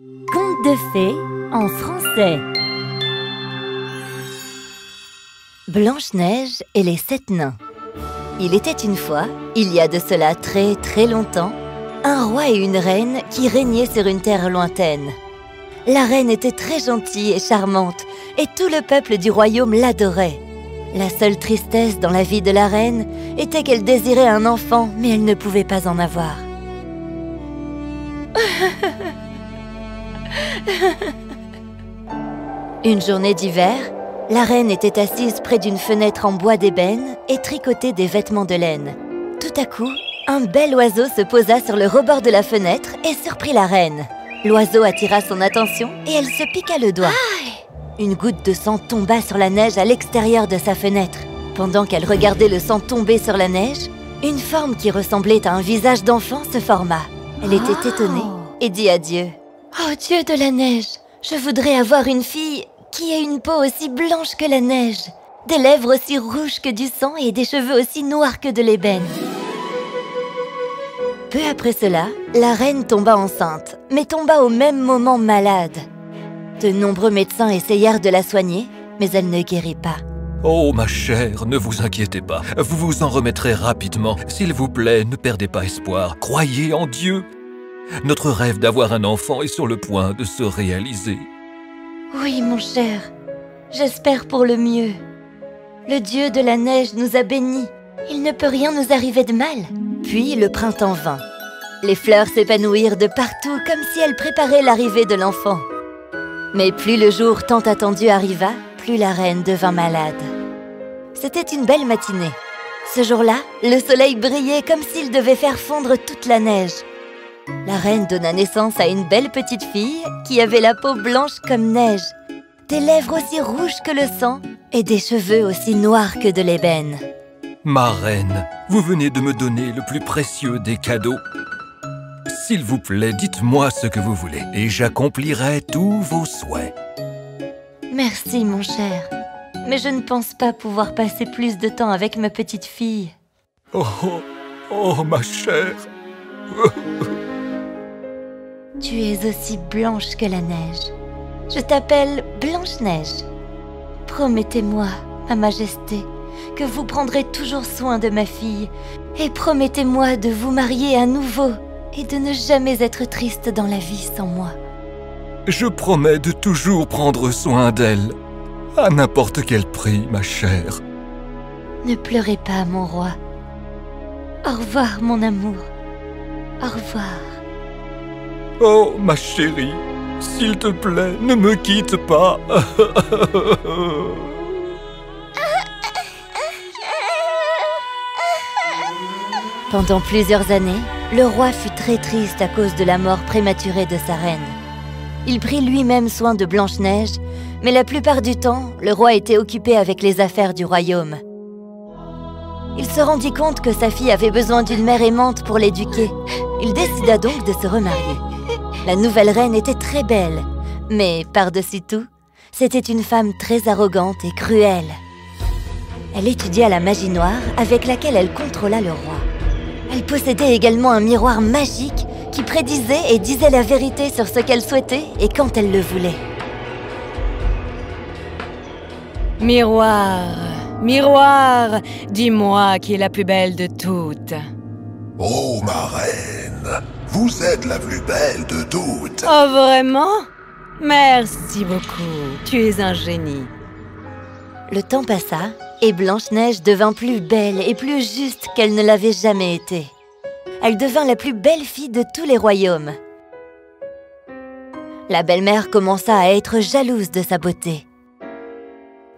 Conte de fées en français Blanche-Neige et les sept nains Il était une fois, il y a de cela très très longtemps, un roi et une reine qui régnaient sur une terre lointaine. La reine était très gentille et charmante, et tout le peuple du royaume l'adorait. La seule tristesse dans la vie de la reine était qu'elle désirait un enfant, mais elle ne pouvait pas en avoir. Une journée d'hiver, la reine était assise près d'une fenêtre en bois d'ébène et tricotait des vêtements de laine. Tout à coup, un bel oiseau se posa sur le rebord de la fenêtre et surprit la reine. L'oiseau attira son attention et elle se piqua le doigt. Une goutte de sang tomba sur la neige à l'extérieur de sa fenêtre. Pendant qu'elle regardait le sang tomber sur la neige, une forme qui ressemblait à un visage d'enfant se forma. Elle était étonnée et dit à Dieu Oh Dieu de la neige, je voudrais avoir une fille qui ait une peau aussi blanche que la neige, des lèvres aussi rouges que du sang et des cheveux aussi noirs que de l'ébène. Peu après cela, la reine tomba enceinte, mais tomba au même moment malade. De nombreux médecins essayèrent de la soigner, mais elle ne guérit pas. Oh, ma chère, ne vous inquiétez pas. Vous vous en remettrez rapidement. S'il vous plaît, ne perdez pas espoir. Croyez en Dieu. Notre rêve d'avoir un enfant est sur le point de se réaliser. Oui, mon cher, j'espère pour le mieux. Le dieu de la neige nous a bénis. Il ne peut rien nous arriver de mal. Puis le printemps vint. Les fleurs s'épanouirent de partout comme si elles préparaient l'arrivée de l'enfant. Mais plus le jour tant attendu arriva, plus la reine devint malade. C'était une belle matinée. Ce jour-là, le soleil brillait comme s'il devait faire fondre toute la neige. La reine donna naissance à une belle petite fille qui avait la peau blanche comme neige, des lèvres aussi rouges que le sang et des cheveux aussi noirs que de l'ébène. Ma reine, vous venez de me donner le plus précieux des cadeaux. S'il vous plaît, dites-moi ce que vous voulez et j'accomplirai tous vos souhaits. Merci, mon cher. Mais je ne pense pas pouvoir passer plus de temps avec ma petite fille. Oh, oh, oh ma chère. Tu es aussi blanche que la neige. Je t'appelle Blanche-Neige. Promettez-moi, ma majesté, que vous prendrez toujours soin de ma fille, et promettez-moi de vous marier à nouveau et de ne jamais être triste dans la vie sans moi. Je promets de toujours prendre soin d'elle, à n'importe quel prix, ma chère. Ne pleurez pas, mon roi. Au revoir, mon amour. Au revoir. Oh, ma chérie, s'il te plaît, ne me quitte pas. Pendant plusieurs années, le roi fut très triste à cause de la mort prématurée de sa reine. Il prit lui-même soin de Blanche-Neige, mais la plupart du temps, le roi était occupé avec les affaires du royaume. Il se rendit compte que sa fille avait besoin d'une mère aimante pour l'éduquer. Il décida donc de se remarier. La nouvelle reine était très belle, mais par-dessus tout, c'était une femme très arrogante et cruelle. Elle étudia la magie noire avec laquelle elle contrôla le roi. Elle possédait également un miroir magique qui prédisait et disait la vérité sur ce qu'elle souhaitait et quand elle le voulait. Miroir, miroir, dis-moi qui est la plus belle de toutes. Oh, ma reine, vous êtes la plus belle de toutes. Oh, vraiment? Merci beaucoup, tu es un génie. Le temps passa et Blanche-Neige devint plus belle et plus juste qu'elle ne l'avait jamais été. Elle devint la plus belle fille de tous les royaumes. La belle-mère commença à être jalouse de sa beauté.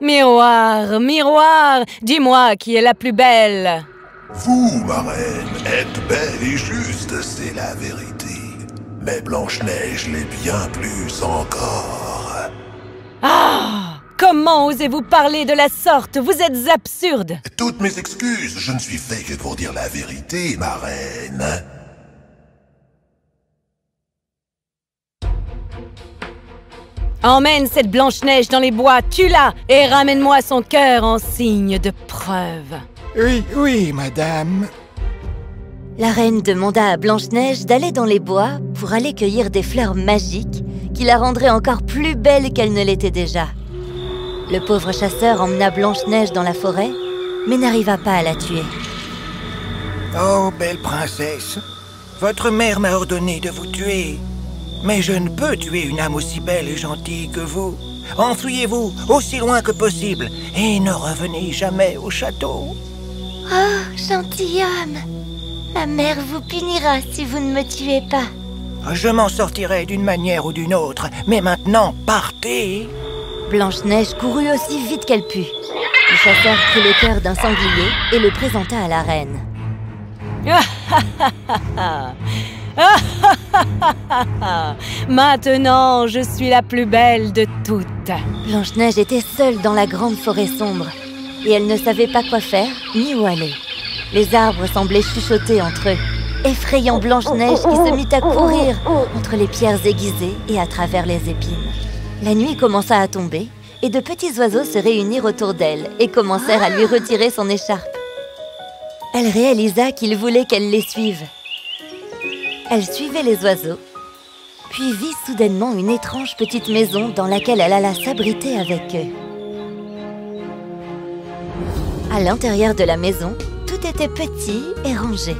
Miroir, miroir, dis-moi qui est la plus belle. Vous, ma reine, êtes belle et juste, c'est la vérité. Mais Blanche-Neige l'est bien plus encore. Ah Comment osez-vous parler de la sorte? Vous êtes absurde Toutes mes excuses, je ne suis fait que pour dire la vérité, ma reine. Emmène cette Blanche-Neige dans les bois, tue-la et ramène-moi son cœur en signe de preuve. Oui, oui, madame. La reine demanda à Blanche-Neige d'aller dans les bois pour aller cueillir des fleurs magiques qui la rendrait encore plus belle qu'elle ne l'était déjà. Le pauvre chasseur emmena Blanche-Neige dans la forêt, mais n'arriva pas à la tuer. Oh, belle princesse, votre mère m'a ordonné de vous tuer. Mais je ne peux tuer une âme aussi belle et gentille que vous. Enfuyez-vous aussi loin que possible et ne revenez jamais au château. Oh, gentilhomme Ma mère vous punira si vous ne me tuez pas. Je m'en sortirai d'une manière ou d'une autre, mais maintenant, partez Blanche-Neige courut aussi vite qu'elle put. Le chasseur prit le cœur d'un sanglier et le présenta à la reine. Maintenant, je suis la plus belle de toutes. Blanche-Neige était seule dans la grande forêt sombre et elle ne savait pas quoi faire ni où aller. Les arbres semblaient chuchoter entre eux, effrayant Blanche-Neige qui se mit à courir entre les pierres aiguisées et à travers les épines. La nuit commença à tomber et de petits oiseaux se réunirent autour d'elle et commencèrent à lui retirer son écharpe. Elle réalisa qu'il voulait qu'elle les suive. Elle suivait les oiseaux, puis vit soudainement une étrange petite maison dans laquelle elle alla s'abriter avec eux. À l'intérieur de la maison, tout était petit et rangé.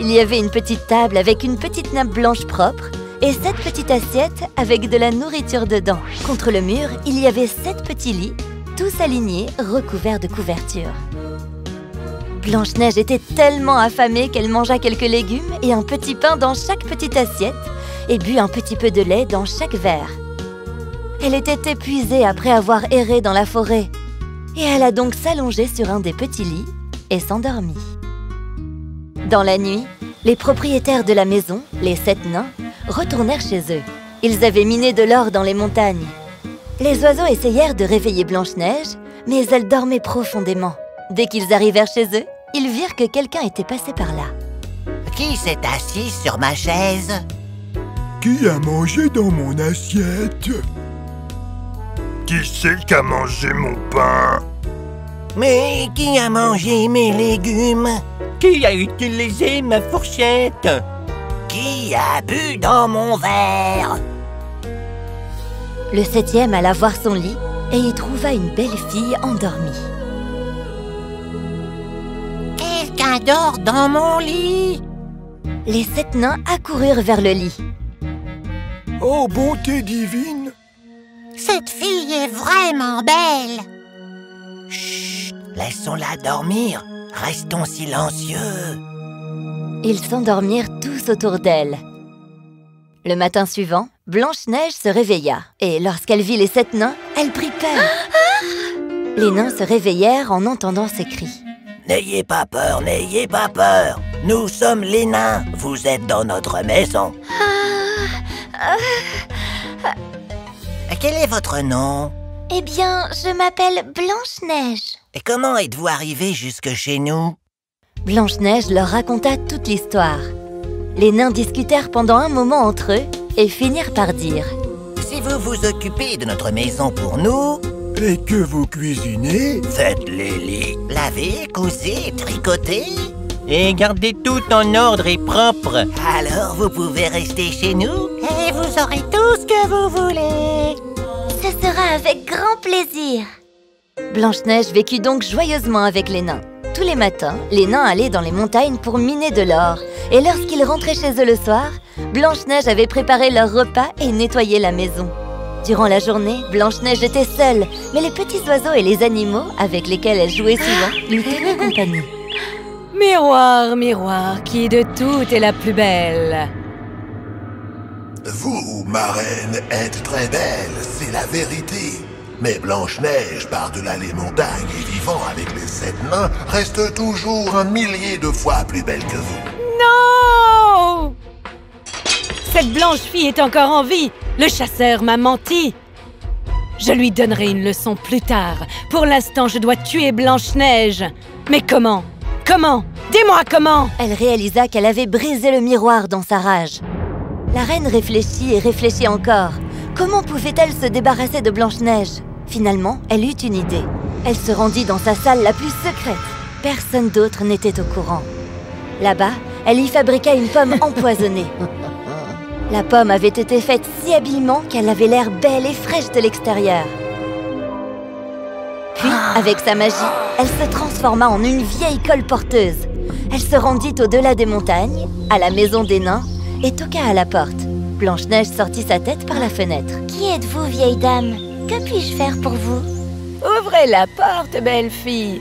Il y avait une petite table avec une petite nappe blanche propre et sept petites assiettes avec de la nourriture dedans. Contre le mur, il y avait sept petits lits, tous alignés, recouverts de couvertures. Blanche-Neige était tellement affamée qu'elle mangea quelques légumes et un petit pain dans chaque petite assiette et but un petit peu de lait dans chaque verre. Elle était épuisée après avoir erré dans la forêt et elle a donc s'allongé sur un des petits lits et s'endormit. Dans la nuit, les propriétaires de la maison, les sept nains, retournèrent chez eux. Ils avaient miné de l'or dans les montagnes. Les oiseaux essayèrent de réveiller Blanche-Neige, mais elle dormait profondément. Dès qu'ils arrivèrent chez eux, ils virent que quelqu'un était passé par là. Qui s'est assis sur ma chaise? Qui a mangé dans mon assiette? Qui c'est qui a mangé mon pain. Mais qui a mangé mes légumes? Qui a utilisé ma fourchette? Qui a bu dans mon verre? Le septième alla voir son lit et y trouva une belle fille endormie. Quelqu'un dort dans mon lit. Les sept nains accoururent vers le lit. Oh, bonté divine Cette fille est vraiment belle. Chut Laissons-la dormir. Restons silencieux. Ils s'endormirent tous autour d'elle. Le matin suivant, Blanche-Neige se réveilla. Et lorsqu'elle vit les sept nains, elle prit peur. Les nains se réveillèrent en entendant ces cris. N'ayez pas peur, n'ayez pas peur. Nous sommes les nains. Vous êtes dans notre maison Quel est votre nom Eh bien, je m'appelle Blanche-Neige. Et comment êtes-vous arrivé jusque chez nous Blanche-Neige leur raconta toute l'histoire. Les nains discutèrent pendant un moment entre eux et finirent par dire Si vous vous occupez de notre maison pour nous, Et que vous cuisinez Faites les lits lavez, cousez, tricotez, Et gardez tout en ordre et propre. alors vous pouvez rester chez nous et vous aurez tout ce que vous voulez. Ce sera avec grand plaisir. Blanche-Neige vécut donc joyeusement avec les nains. Tous les matins, les nains allaient dans les montagnes pour miner de l'or. Et lorsqu'ils rentraient chez eux le soir, Blanche-Neige avait préparé leur repas et nettoyé la maison. Durant la journée, Blanche-Neige était seule, mais les petits oiseaux et les animaux, avec lesquels elle jouait souvent, lui tenaient compagnie. Miroir, miroir, qui de toutes est la plus belle? Vous, ma reine, êtes très belle, c'est la vérité. Mais Blanche-Neige, par-delà les montagnes et vivant avec les sept nains, reste toujours un millier de fois plus belle que vous. Non Cette blanche fille est encore en vie Le chasseur m'a menti Je lui donnerai une leçon plus tard. Pour l'instant, je dois tuer Blanche-Neige. Mais comment? Comment? Dis-moi comment Elle réalisa qu'elle avait brisé le miroir dans sa rage. La reine réfléchit et réfléchit encore. Comment pouvait-elle se débarrasser de Blanche-Neige? Finalement, elle eut une idée. Elle se rendit dans sa salle la plus secrète. Personne d'autre n'était au courant. Là-bas, elle y fabriqua une pomme empoisonnée. La pomme avait été faite si habilement qu'elle avait l'air belle et fraîche de l'extérieur. Puis, avec sa magie, elle se transforma en une vieille colporteuse. Elle se rendit au-delà des montagnes, à la maison des nains, et toqua à la porte. Blanche-Neige sortit sa tête par la fenêtre. Qui êtes-vous, vieille dame? Que puis-je faire pour vous? Ouvrez la porte, belle fille.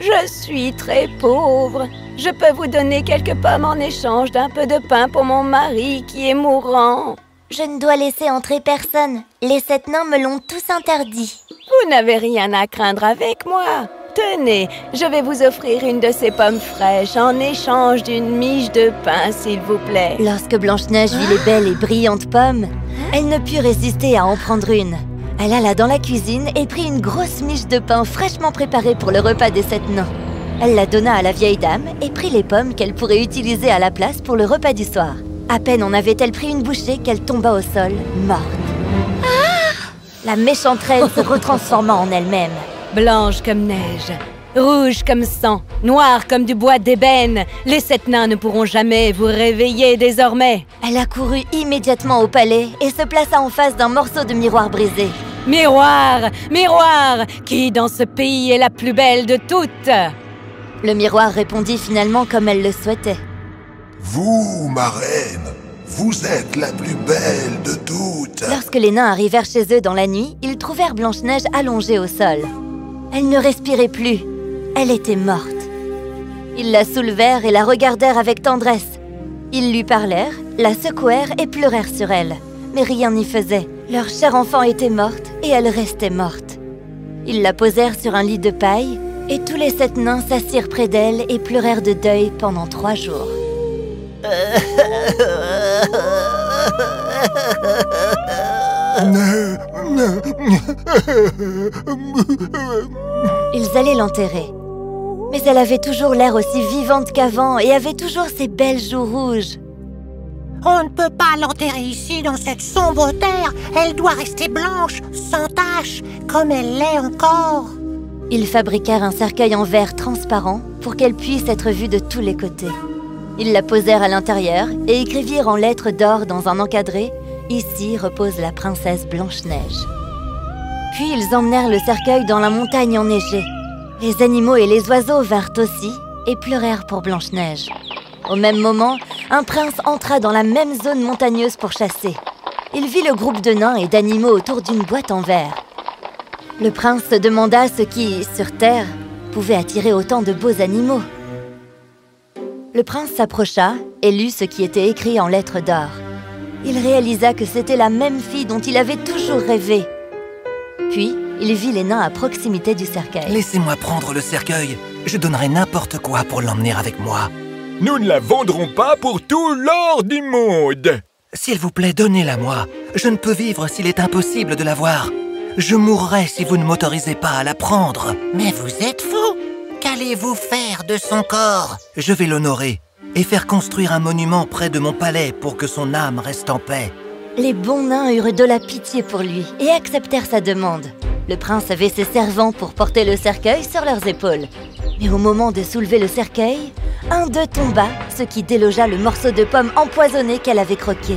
Je suis très pauvre. Je peux vous donner quelques pommes en échange d'un peu de pain pour mon mari qui est mourant. Je ne dois laisser entrer personne. Les sept nains me l'ont tous interdit. Vous n'avez rien à craindre avec moi. Tenez, je vais vous offrir une de ces pommes fraîches en échange d'une miche de pain, s'il vous plaît. Lorsque Blanche-Neige vit les belles et brillantes pommes, elle ne put résister à en prendre une. Elle alla dans la cuisine et prit une grosse miche de pain fraîchement préparée pour le repas des sept nains. Elle la donna à la vieille dame et prit les pommes qu'elle pourrait utiliser à la place pour le repas du soir. À peine en avait-elle pris une bouchée qu'elle tomba au sol, morte. La méchante reine se retransforma en elle-même. Blanche comme neige, rouge comme sang, noire comme du bois d'ébène, les sept nains ne pourront jamais vous réveiller désormais. Elle accourut immédiatement au palais et se plaça en face d'un morceau de miroir brisé. Miroir, miroir, qui dans ce pays est la plus belle de toutes Le miroir répondit finalement comme elle le souhaitait. Vous, ma reine, vous êtes la plus belle de toutes. Lorsque les nains arrivèrent chez eux dans la nuit, ils trouvèrent Blanche-Neige allongée au sol. Elle ne respirait plus. Elle était morte. Ils la soulevèrent et la regardèrent avec tendresse. Ils lui parlèrent, la secouèrent et pleurèrent sur elle. Mais rien n'y faisait. Leur chère enfant était morte et elle restait morte. Ils la posèrent sur un lit de paille et tous les sept nains s'assirent près d'elle et pleurèrent de deuil pendant trois jours. Ils allaient l'enterrer. Mais elle avait toujours l'air aussi vivante qu'avant et avait toujours ses belles joues rouges. On ne peut pas l'enterrer ici, dans cette sombre terre. Elle doit rester blanche, sans tache, comme elle l'est encore. Ils fabriquèrent un cercueil en verre transparent pour qu'elle puisse être vue de tous les côtés. Ils la posèrent à l'intérieur et écrivirent en lettres d'or dans un encadré Ici repose la princesse Blanche-Neige. Puis ils emmenèrent le cercueil dans la montagne enneigée. Les animaux et les oiseaux vinrent aussi et pleurèrent pour Blanche-Neige. Au même moment, un prince entra dans la même zone montagneuse pour chasser. Il vit le groupe de nains et d'animaux autour d'une boîte en verre. Le prince se demanda ce qui, sur Terre, pouvait attirer autant de beaux animaux. Le prince s'approcha et lut ce qui était écrit en lettres d'or. Il réalisa que c'était la même fille dont il avait toujours rêvé. Puis, il vit les nains à proximité du cercueil. Laissez-moi prendre le cercueil. Je donnerai n'importe quoi pour l'emmener avec moi. Nous ne la vendrons pas pour tout l'or du monde S'il vous plaît, donnez-la-moi. Je ne peux vivre s'il est impossible de la voir. Je mourrai si vous ne m'autorisez pas à la prendre. Mais vous êtes fou Qu'allez-vous faire de son corps? Je vais l'honorer et faire construire un monument près de mon palais pour que son âme reste en paix. Les bons nains eurent de la pitié pour lui et acceptèrent sa demande. Le prince avait ses servants pour porter le cercueil sur leurs épaules. Mais au moment de soulever le cercueil, un d'eux tomba, ce qui délogea le morceau de pomme empoisonné qu'elle avait croqué.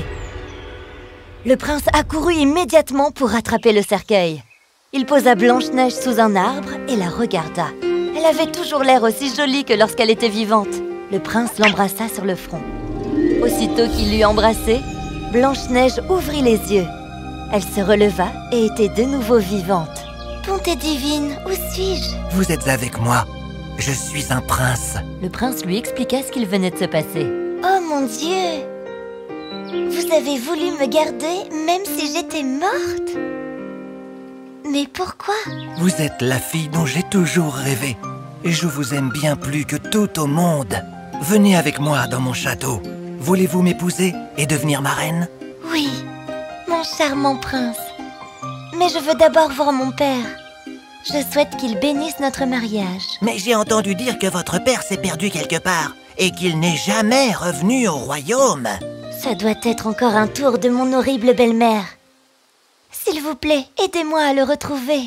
Le prince accourut immédiatement pour rattraper le cercueil. Il posa Blanche-Neige sous un arbre et la regarda. Elle avait toujours l'air aussi jolie que lorsqu'elle était vivante. Le prince l'embrassa sur le front. Aussitôt qu'il l'eut embrassée, Blanche-Neige ouvrit les yeux. Elle se releva et était de nouveau vivante. Bonté divine, où suis-je? Vous êtes avec moi. Je suis un prince. Le prince lui expliqua ce qu'il venait de se passer. Oh mon Dieu Vous avez voulu me garder même si j'étais morte? Mais pourquoi? Vous êtes la fille dont j'ai toujours rêvé. Et je vous aime bien plus que tout au monde. Venez avec moi dans mon château. Voulez-vous m'épouser et devenir ma reine? Oui, mon charmant prince. Mais je veux d'abord voir mon père. Je souhaite qu'il bénisse notre mariage. Mais j'ai entendu dire que votre père s'est perdu quelque part et qu'il n'est jamais revenu au royaume. Ça doit être encore un tour de mon horrible belle-mère. S'il vous plaît, aidez-moi à le retrouver.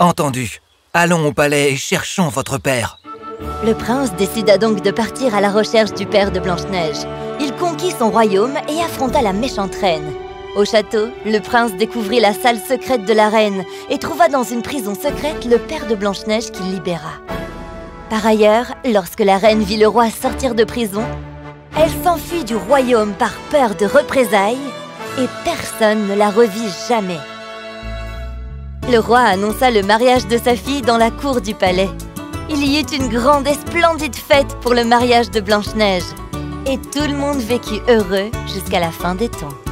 Entendu. Allons au palais et cherchons votre père. Le prince décida donc de partir à la recherche du père de Blanche-Neige. Il conquit son royaume et affronta la méchante reine. Au château, le prince découvrit la salle secrète de la reine et trouva dans une prison secrète le père de Blanche-Neige qu'il libéra. Par ailleurs, lorsque la reine vit le roi sortir de prison, elle s'enfuit du royaume par peur de représailles et personne ne la revit jamais. Le roi annonça le mariage de sa fille dans la cour du palais. Il y eut une grande et splendide fête pour le mariage de Blanche-Neige. Et tout le monde vécut heureux jusqu'à la fin des temps.